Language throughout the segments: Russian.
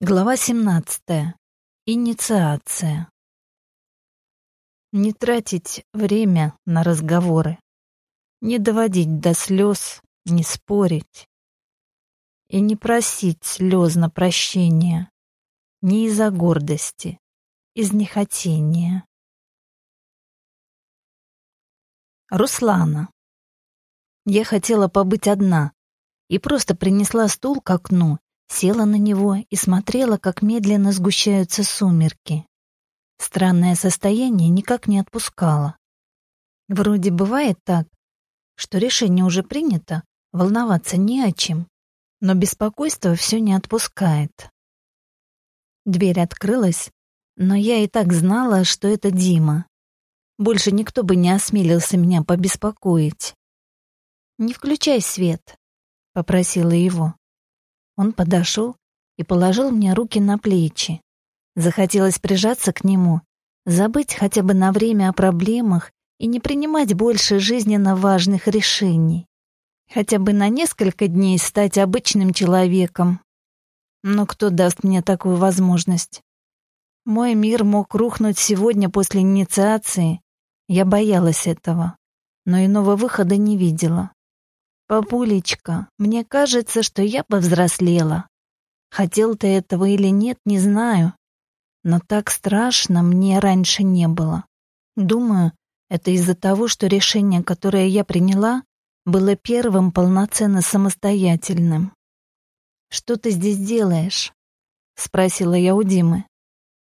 Глава 17. Инициация. Не тратить время на разговоры, не доводить до слез, не спорить и не просить слезно прощения, не из-за гордости, из нехотения. Руслана. Я хотела побыть одна и просто принесла стул к окну Села на него и смотрела, как медленно сгущаются сумерки. Странное состояние никак не отпускало. Вроде бывает так, что решение уже принято, волноваться не о чем, но беспокойство все не отпускает. Дверь открылась, но я и так знала, что это Дима. Больше никто бы не осмелился меня побеспокоить. «Не включай свет», — попросила его. Он подошел и положил мне руки на плечи. Захотелось прижаться к нему, забыть хотя бы на время о проблемах и не принимать больше жизненно важных решений. Хотя бы на несколько дней стать обычным человеком. Но кто даст мне такую возможность? Мой мир мог рухнуть сегодня после инициации. Я боялась этого, но иного выхода не видела. «Папулечка, мне кажется, что я повзрослела. Хотел ты этого или нет, не знаю. Но так страшно мне раньше не было. Думаю, это из-за того, что решение, которое я приняла, было первым полноценно самостоятельным. «Что ты здесь делаешь?» — спросила я у Димы.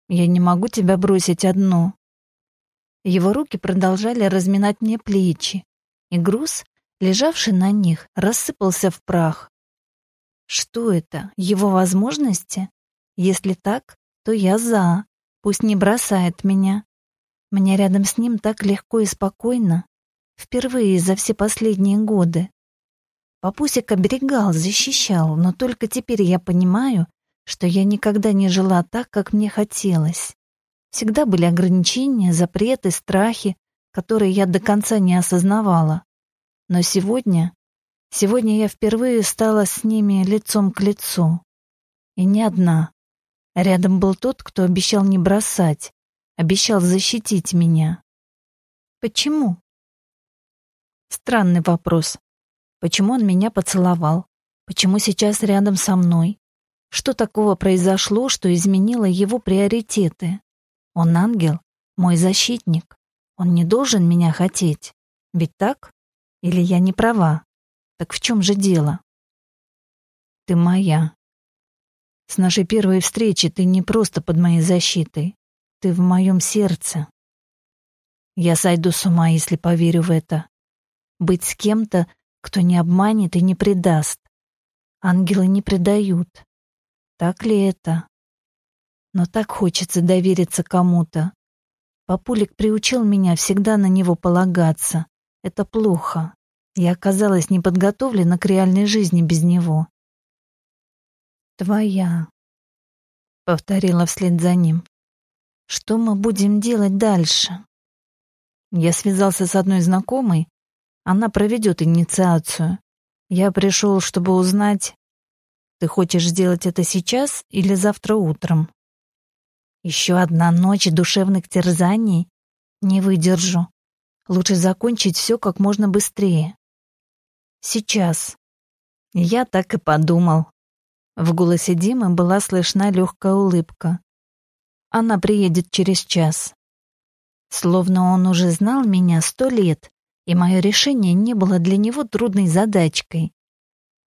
«Я не могу тебя бросить одну». Его руки продолжали разминать мне плечи, и груз, лежавший на них, рассыпался в прах. Что это? Его возможности? Если так, то я за. Пусть не бросает меня. Мне рядом с ним так легко и спокойно. Впервые за все последние годы. Папусик оберегал, защищал, но только теперь я понимаю, что я никогда не жила так, как мне хотелось. Всегда были ограничения, запреты, страхи, которые я до конца не осознавала. Но сегодня, сегодня я впервые стала с ними лицом к лицу. И не одна. Рядом был тот, кто обещал не бросать, обещал защитить меня. Почему? Странный вопрос. Почему он меня поцеловал? Почему сейчас рядом со мной? Что такого произошло, что изменило его приоритеты? Он ангел, мой защитник. Он не должен меня хотеть. Ведь так? Или я не права? Так в чем же дело? Ты моя. С нашей первой встречи ты не просто под моей защитой. Ты в моем сердце. Я сойду с ума, если поверю в это. Быть с кем-то, кто не обманет и не предаст. Ангелы не предают. Так ли это? Но так хочется довериться кому-то. Папулик приучил меня всегда на него полагаться. Это плохо. Я оказалась не подготовлена к реальной жизни без него. «Твоя», — повторила вслед за ним. «Что мы будем делать дальше?» Я связался с одной знакомой. Она проведет инициацию. Я пришел, чтобы узнать, ты хочешь сделать это сейчас или завтра утром? Еще одна ночь душевных терзаний? Не выдержу. Лучше закончить все как можно быстрее. Сейчас. Я так и подумал. В голосе Димы была слышна легкая улыбка. Она приедет через час. Словно он уже знал меня сто лет, и мое решение не было для него трудной задачкой.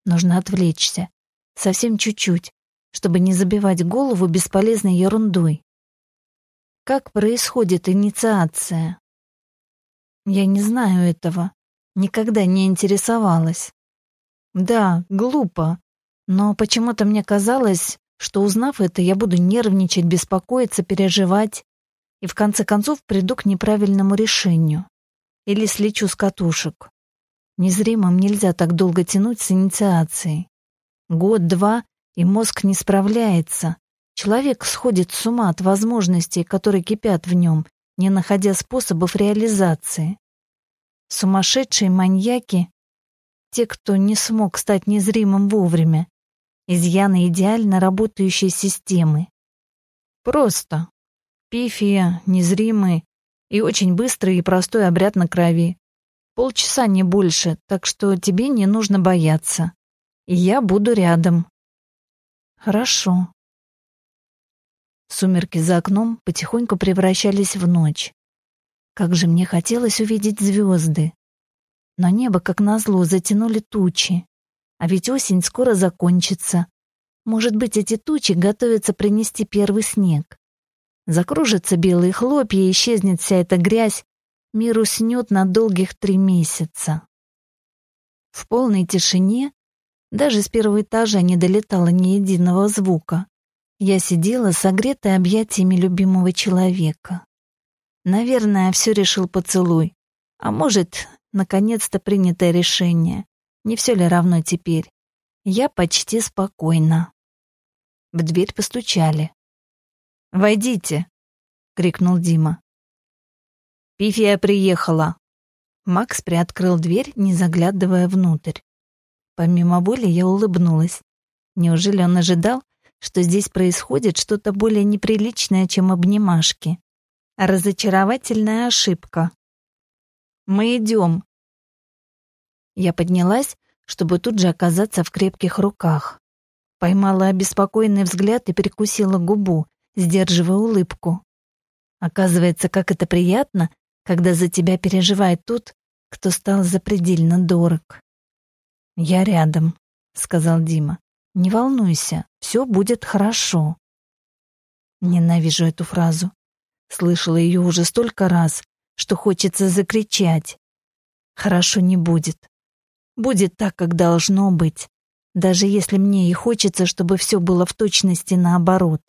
Нужно отвлечься. Совсем чуть-чуть, чтобы не забивать голову бесполезной ерундой. Как происходит инициация? Я не знаю этого. Никогда не интересовалась. Да, глупо. Но почему-то мне казалось, что узнав это, я буду нервничать, беспокоиться, переживать и в конце концов приду к неправильному решению. Или слечу с катушек. Незримым нельзя так долго тянуть с инициацией. Год-два, и мозг не справляется. Человек сходит с ума от возможностей, которые кипят в нем, не находя способов реализации. Сумасшедшие маньяки, те, кто не смог стать незримым вовремя, изъяны идеально работающей системы. Просто. Пифия, незримый и очень быстрый и простой обряд на крови. Полчаса не больше, так что тебе не нужно бояться. И я буду рядом. Хорошо. Сумерки за окном потихоньку превращались в ночь. Как же мне хотелось увидеть звезды. Но небо, как назло, затянули тучи. А ведь осень скоро закончится. Может быть, эти тучи готовятся принести первый снег. Закружатся белые хлопья, исчезнет вся эта грязь, мир уснет на долгих три месяца. В полной тишине даже с первого этажа не долетало ни единого звука. Я сидела, согретая объятиями любимого человека. Наверное, все решил поцелуй. А может, наконец-то принятое решение. Не все ли равно теперь? Я почти спокойна. В дверь постучали. «Войдите!» — крикнул Дима. «Пифия приехала!» Макс приоткрыл дверь, не заглядывая внутрь. Помимо воли я улыбнулась. Неужели он ожидал, что здесь происходит что-то более неприличное, чем обнимашки? Разочаровательная ошибка. «Мы идем». Я поднялась, чтобы тут же оказаться в крепких руках. Поймала обеспокоенный взгляд и прикусила губу, сдерживая улыбку. Оказывается, как это приятно, когда за тебя переживает тот, кто стал запредельно дорог. «Я рядом», — сказал Дима. «Не волнуйся, все будет хорошо». Ненавижу эту фразу. Слышала ее уже столько раз, что хочется закричать. Хорошо не будет. Будет так, как должно быть, даже если мне и хочется, чтобы все было в точности наоборот.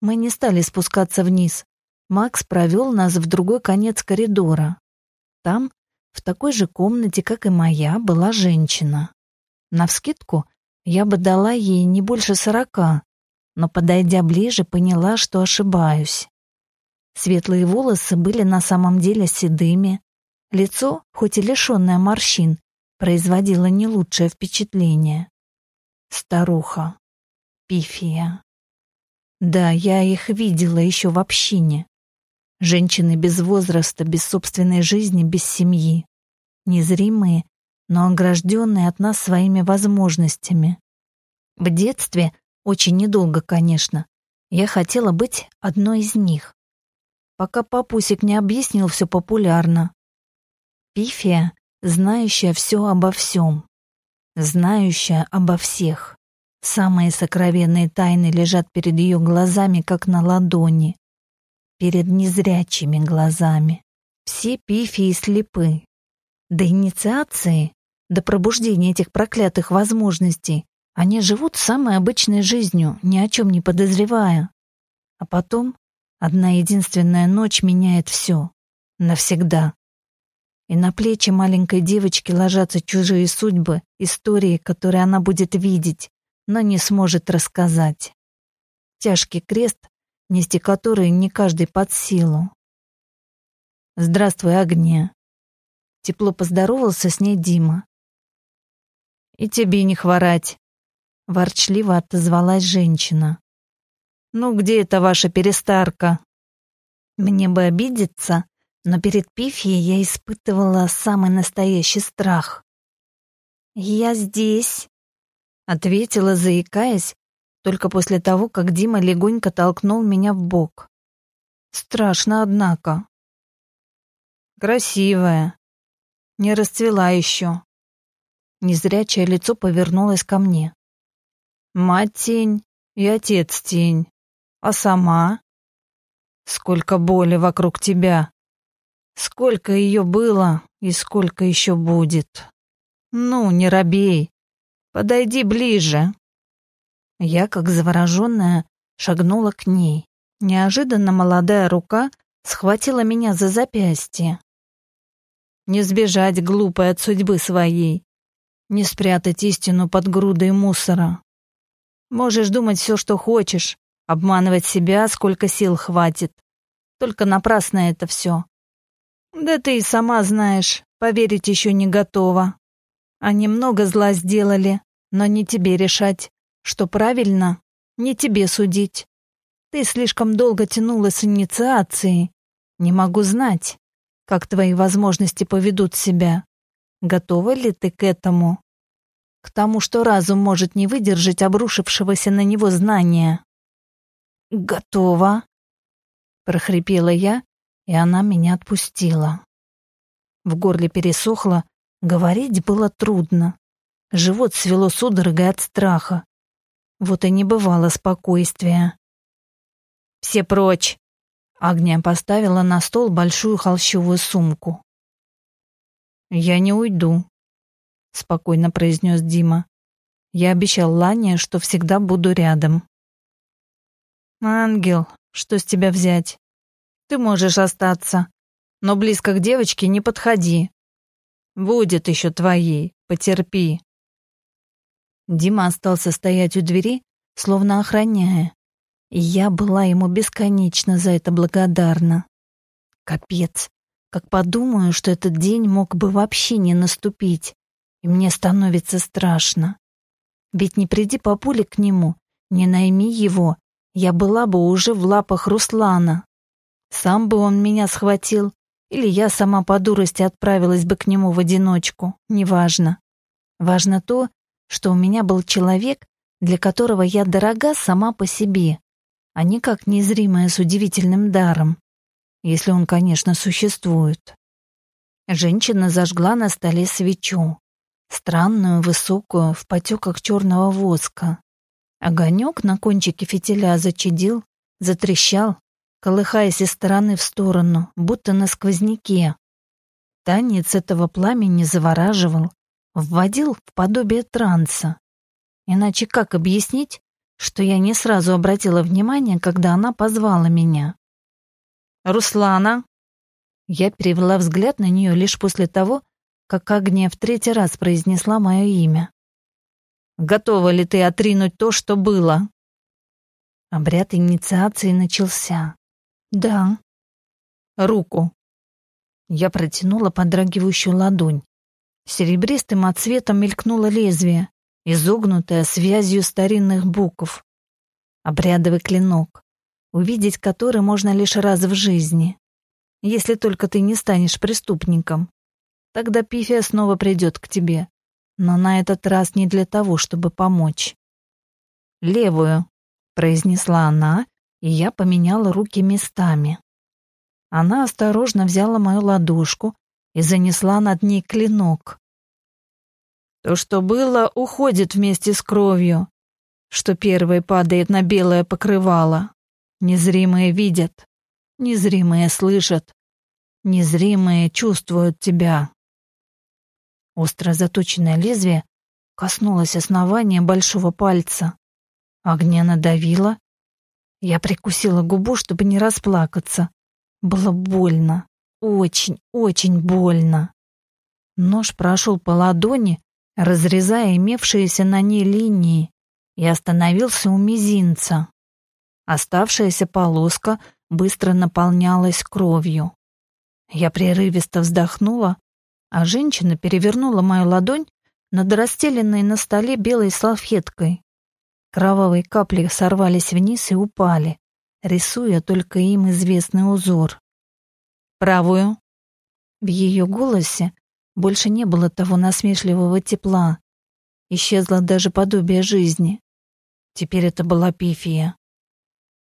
Мы не стали спускаться вниз. Макс провел нас в другой конец коридора. Там в такой же комнате, как и моя, была женщина. Навскидку я бы дала ей не больше сорока, но, подойдя ближе, поняла, что ошибаюсь. Светлые волосы были на самом деле седыми, лицо, хоть и лишенное морщин, производило не лучшее впечатление. Старуха. Пифия. Да, я их видела еще в общине. Женщины без возраста, без собственной жизни, без семьи. Незримые, но огражденные от нас своими возможностями. В детстве, очень недолго, конечно, я хотела быть одной из них. Пока папусик не объяснил все популярно. Пифия, знающая все обо всем. Знающая обо всех. Самые сокровенные тайны лежат перед ее глазами, как на ладони перед незрячими глазами. Все пифии слепы. До инициации, до пробуждения этих проклятых возможностей, они живут самой обычной жизнью, ни о чем не подозревая. А потом одна единственная ночь меняет все. Навсегда. И на плечи маленькой девочки ложатся чужие судьбы, истории, которые она будет видеть, но не сможет рассказать. Тяжкий крест нести которые не каждый под силу. «Здравствуй, Агния!» Тепло поздоровался с ней Дима. «И тебе не хворать!» Ворчливо отозвалась женщина. «Ну где эта ваша перестарка?» Мне бы обидеться, но перед Пифией я испытывала самый настоящий страх. «Я здесь», — ответила, заикаясь, только после того, как Дима легонько толкнул меня в бок. Страшно, однако. Красивая. Не расцвела еще. Незрячее лицо повернулось ко мне. Мать тень и отец тень. А сама? Сколько боли вокруг тебя. Сколько ее было и сколько еще будет. Ну, не робей. Подойди ближе. Я, как завороженная, шагнула к ней. Неожиданно молодая рука схватила меня за запястье. Не сбежать глупой от судьбы своей, не спрятать истину под грудой мусора. Можешь думать все, что хочешь, обманывать себя, сколько сил хватит. Только напрасно это все. Да ты и сама знаешь, поверить еще не готова. Они много зла сделали, но не тебе решать, Что правильно, не тебе судить. Ты слишком долго тянула с инициацией. Не могу знать, как твои возможности поведут себя. Готова ли ты к этому? К тому, что разум может не выдержать обрушившегося на него знания. Готова, прохрипела я, и она меня отпустила. В горле пересохло, говорить было трудно. Живот свело судорогой от страха. Вот и не бывало спокойствия. «Все прочь!» Агния поставила на стол большую холщовую сумку. «Я не уйду», — спокойно произнес Дима. «Я обещал Лане, что всегда буду рядом». «Ангел, что с тебя взять? Ты можешь остаться, но близко к девочке не подходи. Будет еще твоей, потерпи». Дима остался стоять у двери, словно охраняя, и я была ему бесконечно за это благодарна. Капец, как подумаю, что этот день мог бы вообще не наступить, и мне становится страшно. Ведь не приди папуля к нему, не найми его, я была бы уже в лапах Руслана. Сам бы он меня схватил, или я сама по дурости отправилась бы к нему в одиночку, неважно. Важно то, что у меня был человек, для которого я дорога сама по себе а не как незримое с удивительным даром, если он, конечно, существует. Женщина зажгла на столе свечу, странную, высокую, в потеках черного воска. Огонек на кончике фитиля зачадил, затрещал, колыхаясь из стороны в сторону, будто на сквозняке. Танец этого пламени завораживал, вводил в подобие транса. Иначе как объяснить, что я не сразу обратила внимание, когда она позвала меня. «Руслана!» Я перевела взгляд на нее лишь после того, как Агния в третий раз произнесла мое имя. «Готова ли ты отринуть то, что было?» Обряд инициации начался. «Да». «Руку». Я протянула подрагивающую ладонь. Серебристым отцветом мелькнуло лезвие, изогнутая связью старинных букв. Обрядовый клинок, увидеть который можно лишь раз в жизни. Если только ты не станешь преступником. Тогда Пифия снова придет к тебе, но на этот раз не для того, чтобы помочь. «Левую», — произнесла она, и я поменяла руки местами. Она осторожно взяла мою ладошку и занесла над ней клинок. То, что было, уходит вместе с кровью, что первой падает на белое покрывало. Незримые видят, незримые слышат, незримые чувствуют тебя. Остро заточенное лезвие коснулось основания большого пальца. Огня надавила. Я прикусила губу, чтобы не расплакаться. Было больно. Очень, очень больно. Нож прошел по ладони, разрезая имевшиеся на ней линии, и остановился у мизинца. Оставшаяся полоска быстро наполнялась кровью. Я прерывисто вздохнула, а женщина перевернула мою ладонь над расстеленной на столе белой салфеткой. Кровавые капли сорвались вниз и упали, рисуя только им известный узор. «Правую». В ее голосе больше не было того насмешливого тепла. Исчезло даже подобие жизни. Теперь это была Пифия.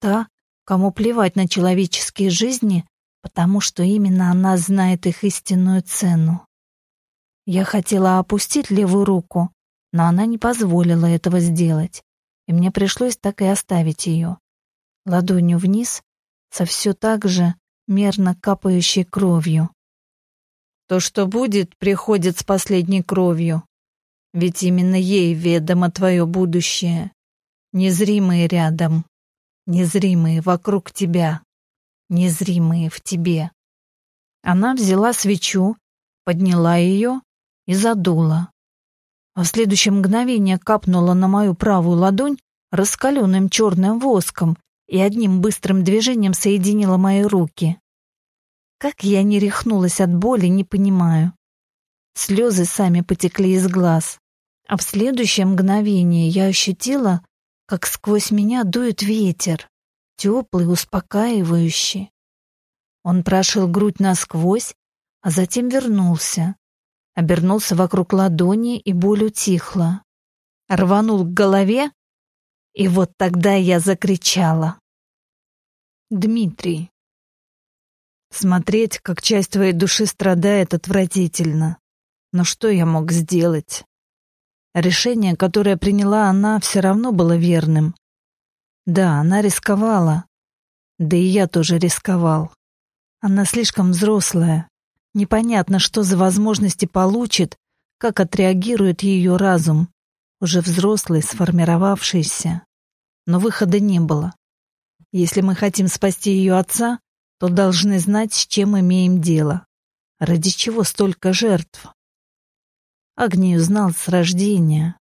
Та, кому плевать на человеческие жизни, потому что именно она знает их истинную цену. Я хотела опустить левую руку, но она не позволила этого сделать, и мне пришлось так и оставить ее. Ладонью вниз, со все так же мерно капающей кровью. То, что будет, приходит с последней кровью. Ведь именно ей ведомо твое будущее. Незримые рядом, незримые вокруг тебя, незримые в тебе. Она взяла свечу, подняла ее и задула. А в следующее мгновение капнула на мою правую ладонь раскаленным черным воском и одним быстрым движением соединила мои руки. Как я не рехнулась от боли, не понимаю. Слезы сами потекли из глаз. А в следующее мгновение я ощутила, как сквозь меня дует ветер, теплый, успокаивающий. Он прошил грудь насквозь, а затем вернулся. Обернулся вокруг ладони, и боль утихла. Рванул к голове, и вот тогда я закричала. Дмитрий. Смотреть, как часть твоей души страдает, отвратительно. Но что я мог сделать? Решение, которое приняла она, все равно было верным. Да, она рисковала. Да и я тоже рисковал. Она слишком взрослая. Непонятно, что за возможности получит, как отреагирует ее разум, уже взрослый, сформировавшийся. Но выхода не было. Если мы хотим спасти ее отца, то должны знать, с чем имеем дело. Ради чего столько жертв? Агнию знал с рождения.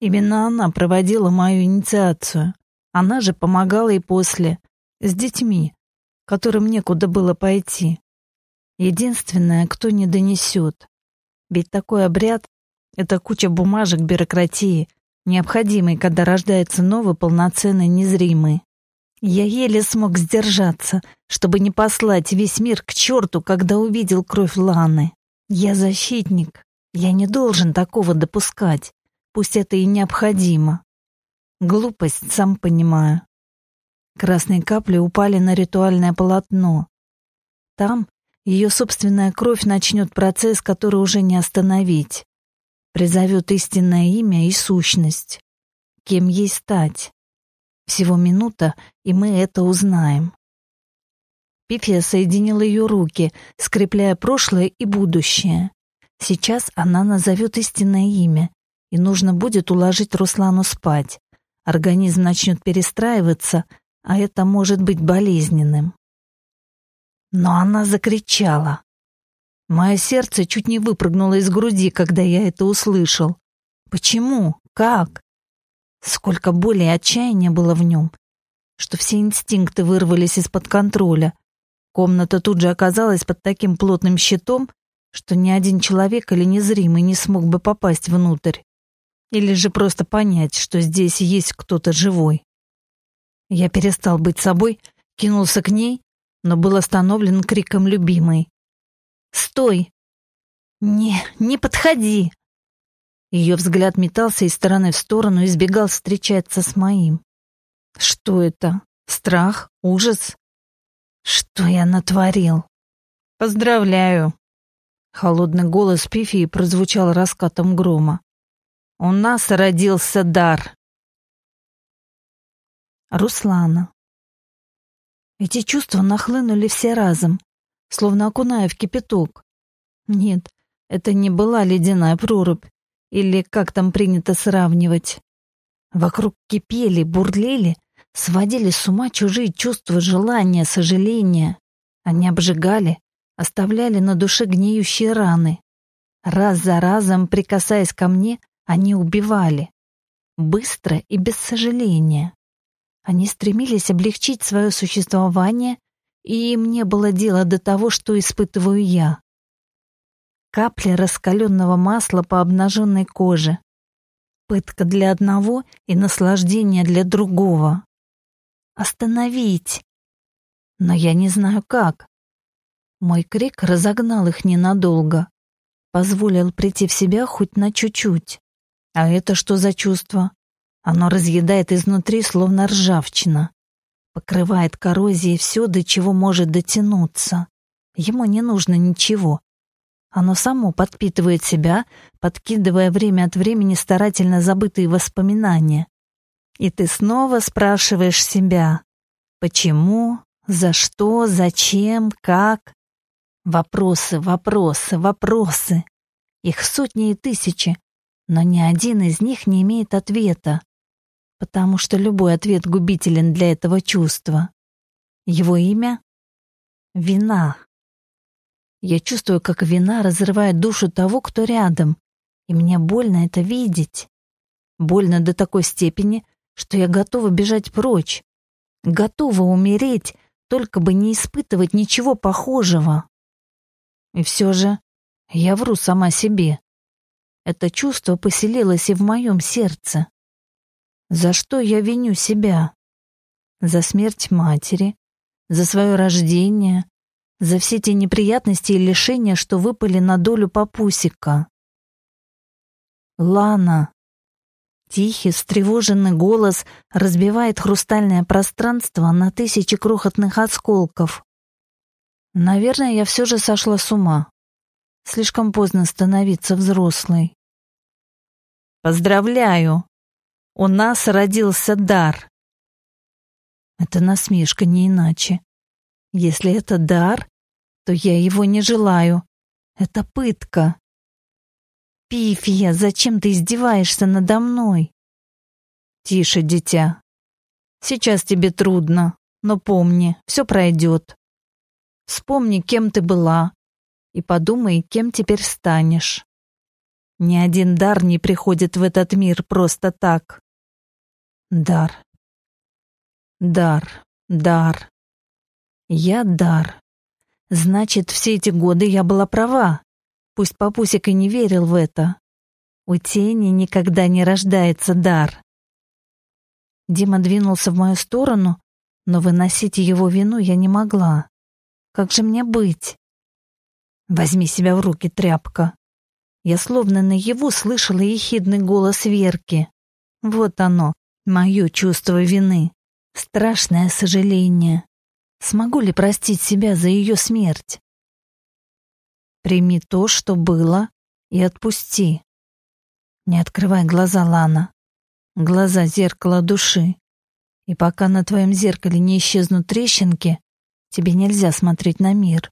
Именно она проводила мою инициацию. Она же помогала и после, с детьми, которым некуда было пойти. Единственное, кто не донесет. Ведь такой обряд — это куча бумажек бюрократии, необходимой, когда рождается новый полноценный незримый. Я еле смог сдержаться, чтобы не послать весь мир к черту, когда увидел кровь Ланы. Я защитник, я не должен такого допускать, пусть это и необходимо. Глупость, сам понимаю. Красные капли упали на ритуальное полотно. Там ее собственная кровь начнет процесс, который уже не остановить. Призовет истинное имя и сущность. Кем ей стать? Всего минута, и мы это узнаем. Пифия соединила ее руки, скрепляя прошлое и будущее. Сейчас она назовет истинное имя, и нужно будет уложить Руслану спать. Организм начнет перестраиваться, а это может быть болезненным. Но она закричала. Мое сердце чуть не выпрыгнуло из груди, когда я это услышал. Почему? Как? Сколько боли и отчаяния было в нем, что все инстинкты вырвались из-под контроля. Комната тут же оказалась под таким плотным щитом, что ни один человек или незримый не смог бы попасть внутрь. Или же просто понять, что здесь есть кто-то живой. Я перестал быть собой, кинулся к ней, но был остановлен криком любимой. «Стой! Не, не подходи!» Ее взгляд метался из стороны в сторону и избегал встречаться с моим. Что это? Страх? Ужас? Что я натворил? Поздравляю, Холодный голос Пифии прозвучал раскатом грома. «У нас родился дар!» Руслана. Эти чувства нахлынули все разом, словно окуная в кипяток. Нет, это не была ледяная прорубь, или как там принято сравнивать. Вокруг кипели, бурлили, сводили с ума чужие чувства желания, сожаления. Они обжигали, оставляли на душе гниющие раны. Раз за разом, прикасаясь ко мне, они убивали. Быстро и без сожаления. Они стремились облегчить свое существование, и им не было дела до того, что испытываю я. Капли раскаленного масла по обнаженной коже. Пытка для одного и наслаждение для другого. Остановить. Но я не знаю как. Мой крик разогнал их ненадолго, позволил прийти в себя хоть на чуть-чуть. А это что за чувство? Оно разъедает изнутри, словно ржавчина. Покрывает коррозией все, до чего может дотянуться. Ему не нужно ничего. Оно само подпитывает себя, подкидывая время от времени старательно забытые воспоминания. И ты снова спрашиваешь себя, почему, за что, зачем, как. Вопросы, вопросы, вопросы. Их сотни и тысячи, но ни один из них не имеет ответа, потому что любой ответ губителен для этого чувства. Его имя — вина. Я чувствую, как вина разрывает душу того, кто рядом, и мне больно это видеть. Больно до такой степени, что я готова бежать прочь, готова умереть, только бы не испытывать ничего похожего. И все же я вру сама себе. Это чувство поселилось и в моем сердце. За что я виню себя? За смерть матери, за свое рождение, за все те неприятности и лишения, что выпали на долю папусика. Лана. Тихий, встревоженный голос разбивает хрустальное пространство на тысячи крохотных осколков. Наверное, я все же сошла с ума. Слишком поздно становиться взрослой. Поздравляю! У нас родился дар. Это насмешка, не иначе. Если это дар, то я его не желаю. Это пытка. Пифия, зачем ты издеваешься надо мной? Тише, дитя. Сейчас тебе трудно, но помни, все пройдет. Вспомни, кем ты была, и подумай, кем теперь станешь. Ни один дар не приходит в этот мир просто так. Дар. Дар, дар. Я дар. Значит, все эти годы я была права. Пусть папусик и не верил в это. У тени никогда не рождается дар. Дима двинулся в мою сторону, но выносить его вину я не могла. Как же мне быть? Возьми себя в руки, тряпка. Я словно наяву слышала ехидный голос Верки. Вот оно, мое чувство вины. Страшное сожаление. Смогу ли простить себя за ее смерть? Прими то, что было, и отпусти. Не открывай глаза, Лана. Глаза — зеркало души. И пока на твоем зеркале не исчезнут трещинки, тебе нельзя смотреть на мир.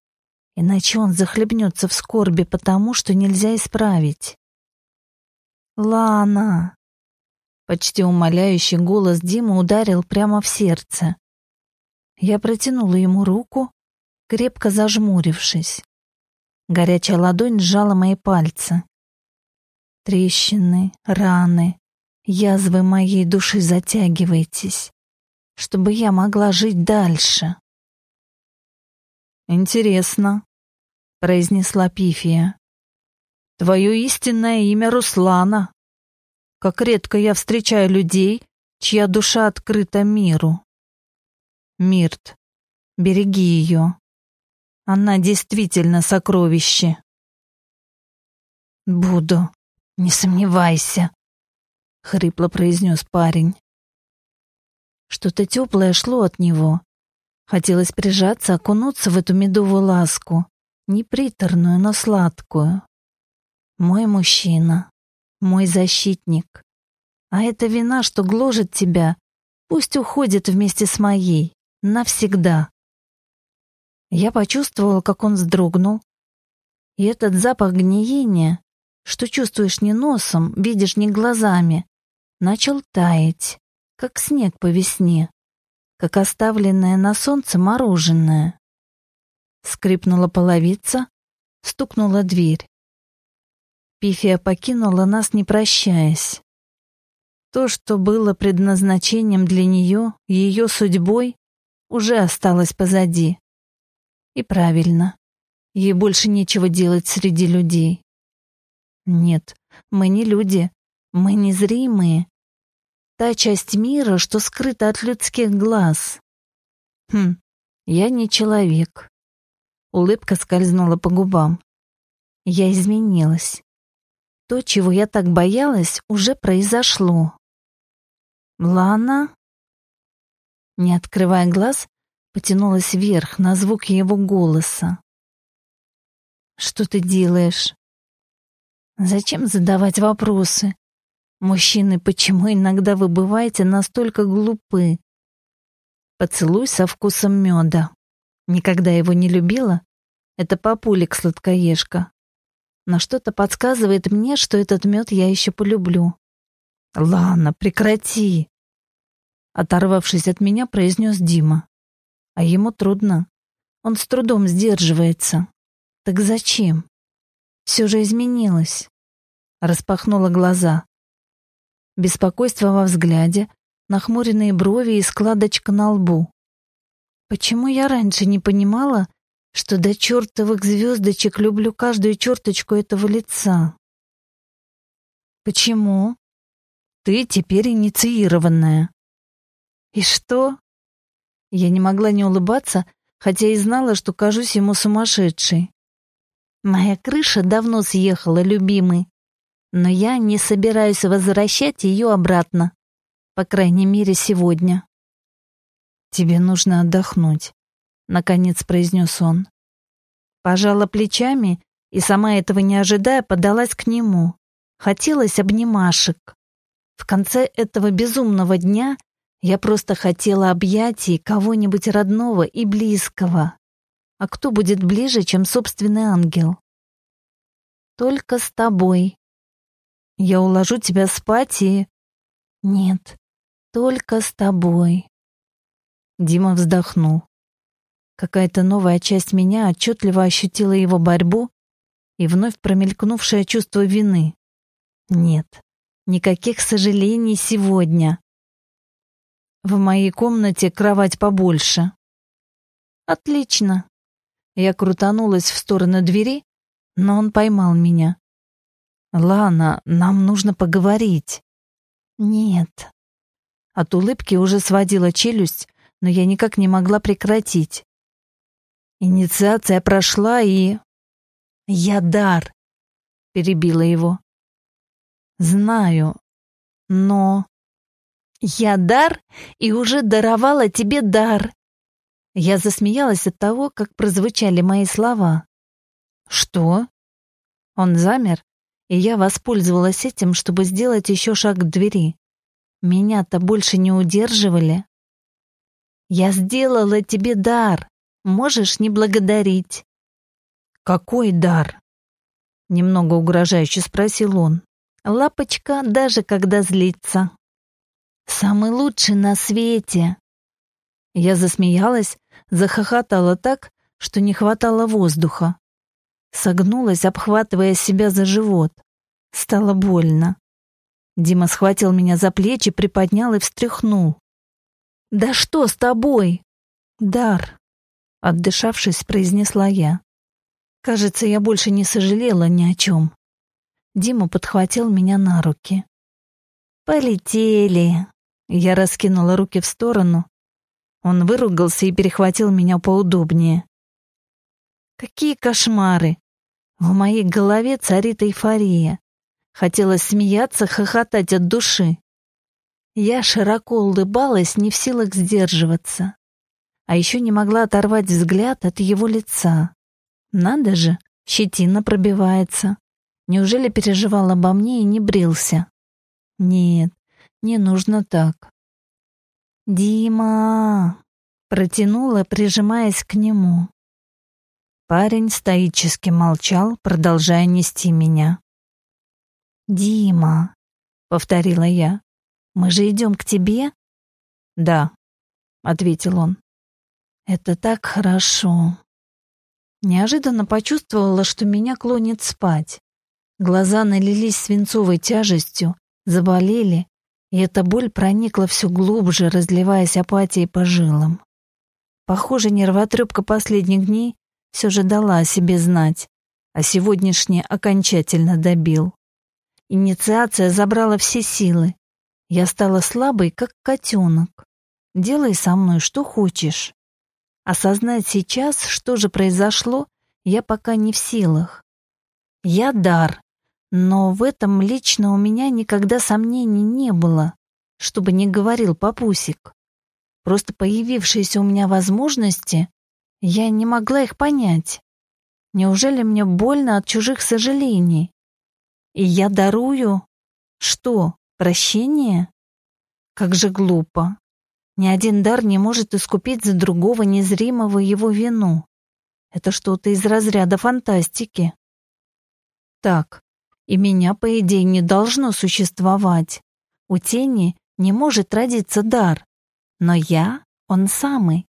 Иначе он захлебнется в скорби потому, что нельзя исправить. «Лана!» Почти умоляющий голос Димы ударил прямо в сердце. Я протянула ему руку, крепко зажмурившись. Горячая ладонь сжала мои пальцы. Трещины, раны, язвы моей души затягивайтесь, чтобы я могла жить дальше. Интересно, произнесла Пифия. Твое истинное имя Руслана. Как редко я встречаю людей, чья душа открыта миру. Мирт, береги ее. Она действительно сокровище. Буду, не сомневайся, хрипло произнес парень. Что-то теплое шло от него. Хотелось прижаться, окунуться в эту медовую ласку, не приторную, но сладкую. Мой мужчина, мой защитник. А эта вина, что гложет тебя, пусть уходит вместе с моей, навсегда. Я почувствовала, как он вздрогнул. И этот запах гниения, что чувствуешь не носом, видишь не глазами, начал таять, как снег по весне, как оставленное на солнце мороженое. Скрипнула половица, стукнула дверь. Пифия покинула нас, не прощаясь. То, что было предназначением для нее, ее судьбой, уже осталось позади. И правильно. Ей больше нечего делать среди людей. Нет, мы не люди, мы незримые. Та часть мира, что скрыта от людских глаз. Хм, я не человек. Улыбка скользнула по губам. Я изменилась. То, чего я так боялась, уже произошло. Лана? Не открывая глаз, потянулась вверх на звук его голоса. «Что ты делаешь?» «Зачем задавать вопросы? Мужчины, почему иногда вы бываете настолько глупы?» Поцелуй со вкусом меда. Никогда его не любила. Это папулик-сладкоежка. Но что-то подсказывает мне, что этот мед я еще полюблю. «Ладно, прекрати!» Оторвавшись от меня, произнес Дима. А ему трудно. Он с трудом сдерживается. Так зачем? Все же изменилось. Распахнула глаза. Беспокойство во взгляде, нахмуренные брови и складочка на лбу. Почему я раньше не понимала, что до чертовых звездочек люблю каждую черточку этого лица? Почему? Ты теперь инициированная. И что? Я не могла не улыбаться, хотя и знала, что кажусь ему сумасшедшей. Моя крыша давно съехала, любимый, но я не собираюсь возвращать ее обратно, по крайней мере, сегодня. Тебе нужно отдохнуть, наконец произнес он. Пожала плечами и сама этого не ожидая подалась к нему. Хотелось обнимашек. В конце этого безумного дня я просто хотела объятий кого-нибудь родного и близкого. А кто будет ближе, чем собственный ангел? Только с тобой. Я уложу тебя спать и... Нет, только с тобой. Дима вздохнул. Какая-то новая часть меня отчетливо ощутила его борьбу и вновь промелькнувшее чувство вины. Нет, никаких сожалений сегодня. В моей комнате кровать побольше. Отлично. Я крутанулась в сторону двери, но он поймал меня. Лана, нам нужно поговорить. Нет. От улыбки уже сводила челюсть, но я никак не могла прекратить. Инициация прошла и... Я дар, перебила его. Знаю, но... Я дар и уже даровала тебе дар. Я засмеялась от того, как прозвучали мои слова. Что? Он замер, и я воспользовалась этим, чтобы сделать еще шаг к двери. Меня-то больше не удерживали. Я сделала тебе дар. Можешь не благодарить. Какой дар? Немного угрожающе спросил он. Лапочка, даже когда злится. Самый лучший на свете. Я засмеялась, захохотала так, что не хватало воздуха. Согнулась, обхватывая себя за живот. Стало больно. Дима схватил меня за плечи, приподнял и встряхнул. «Да что с тобой?» «Дар», — отдышавшись, произнесла я. Кажется, я больше не сожалела ни о чем. Дима подхватил меня на руки. «Полетели!» Я раскинула руки в сторону. Он выругался и перехватил меня поудобнее. Какие кошмары! В моей голове царит эйфория. Хотелось смеяться, хохотать от души. Я широко улыбалась, не в силах сдерживаться. А еще не могла оторвать взгляд от его лица. Надо же, щетина пробивается. Неужели переживал обо мне и не брился? Нет, не нужно так. «Дима!» — протянула, прижимаясь к нему. Парень стоически молчал, продолжая нести меня. «Дима!» — повторила я. «Мы же идем к тебе?» «Да», — ответил он. «Это так хорошо». Неожиданно почувствовала, что меня клонит спать. Глаза налились свинцовой тяжестью, заболели, и эта боль проникла все глубже, разливаясь апатией по жилам. Похоже, нервотрепка последних дней все же дала о себе знать, а сегодняшний окончательно добил. Инициация забрала все силы. Я стала слабой, как котенок. Делай со мной что хочешь. Осознать сейчас, что же произошло, я пока не в силах. Я дар, но в этом лично у меня никогда сомнений не было, чтобы не говорил папусик. Просто появившиеся у меня возможности, я не могла их понять. Неужели мне больно от чужих сожалений? И я дарую? Что, прощение? Как же глупо. Ни один дар не может искупить за другого незримого его вину. Это что-то из разряда фантастики. Так, и меня, по идее, не должно существовать. У тени не может родиться дар. Но я, он самый.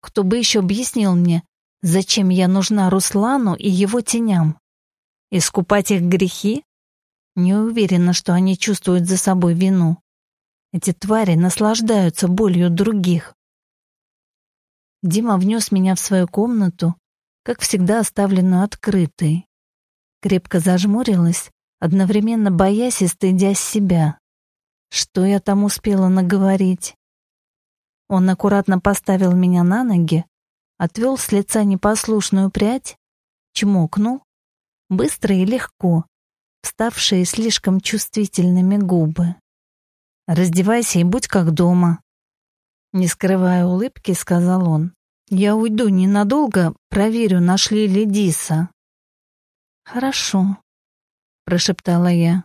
Кто бы еще объяснил мне, зачем я нужна Руслану и его теням? Искупать их грехи? Не уверена, что они чувствуют за собой вину. Эти твари наслаждаются болью других. Дима внес меня в свою комнату, как всегда оставленную открытой крепко зажмурилась, одновременно боясь и стыдясь себя. Что я там успела наговорить? Он аккуратно поставил меня на ноги, отвел с лица непослушную прядь, чмокнул, быстро и легко, вставшие слишком чувствительными губы. «Раздевайся и будь как дома», не скрывая улыбки, сказал он. «Я уйду ненадолго, проверю, нашли ли Диса». «Хорошо», — прошептала я.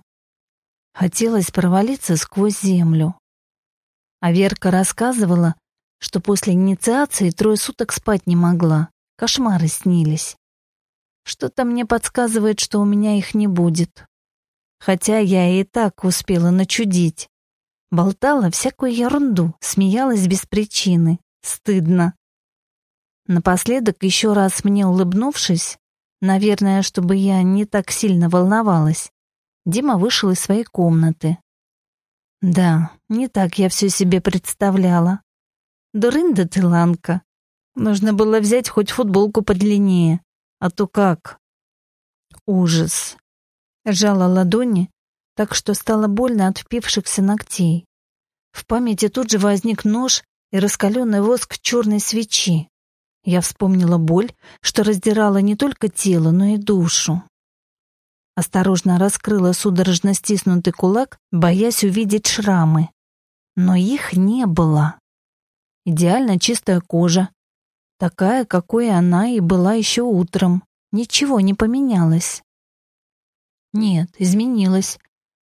Хотелось провалиться сквозь землю. А Верка рассказывала, что после инициации трое суток спать не могла, кошмары снились. Что-то мне подсказывает, что у меня их не будет. Хотя я и так успела начудить. Болтала всякую ерунду, смеялась без причины. Стыдно. Напоследок, еще раз мне улыбнувшись, наверное, чтобы я не так сильно волновалась, Дима вышел из своей комнаты. Да, не так я все себе представляла. Дурында ты, Ланка. Нужно было взять хоть футболку подлиннее, а то как? Ужас. Жала ладони, так что стало больно от впившихся ногтей. В памяти тут же возник нож и раскаленный воск черной свечи. Я вспомнила боль, что раздирала не только тело, но и душу. Осторожно раскрыла судорожно стиснутый кулак, боясь увидеть шрамы. Но их не было. Идеально чистая кожа. Такая, какой она и была еще утром. Ничего не поменялось. Нет, изменилось.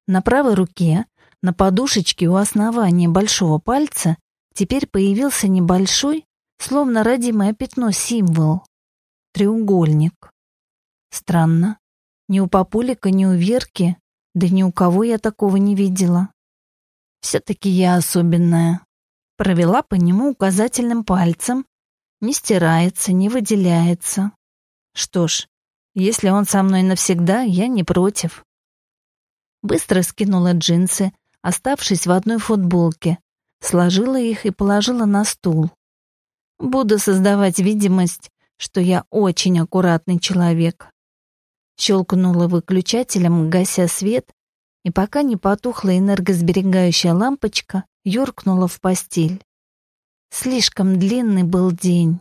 На правой руке, на подушечке у основания большого пальца, теперь появился небольшой, словно родимое пятно-символ. Треугольник. Странно. Ни у Папулика, ни у Верки, да ни у кого я такого не видела. Все-таки я особенная. Провела по нему указательным пальцем. Не стирается, не выделяется. Что ж, если он со мной навсегда, я не против. Быстро скинула джинсы, оставшись в одной футболке, сложила их и положила на стул. Буду создавать видимость, что я очень аккуратный человек. Щелкнула выключателем, гася свет, и пока не потухла энергосберегающая лампочка, юркнула в постель. Слишком длинный был день.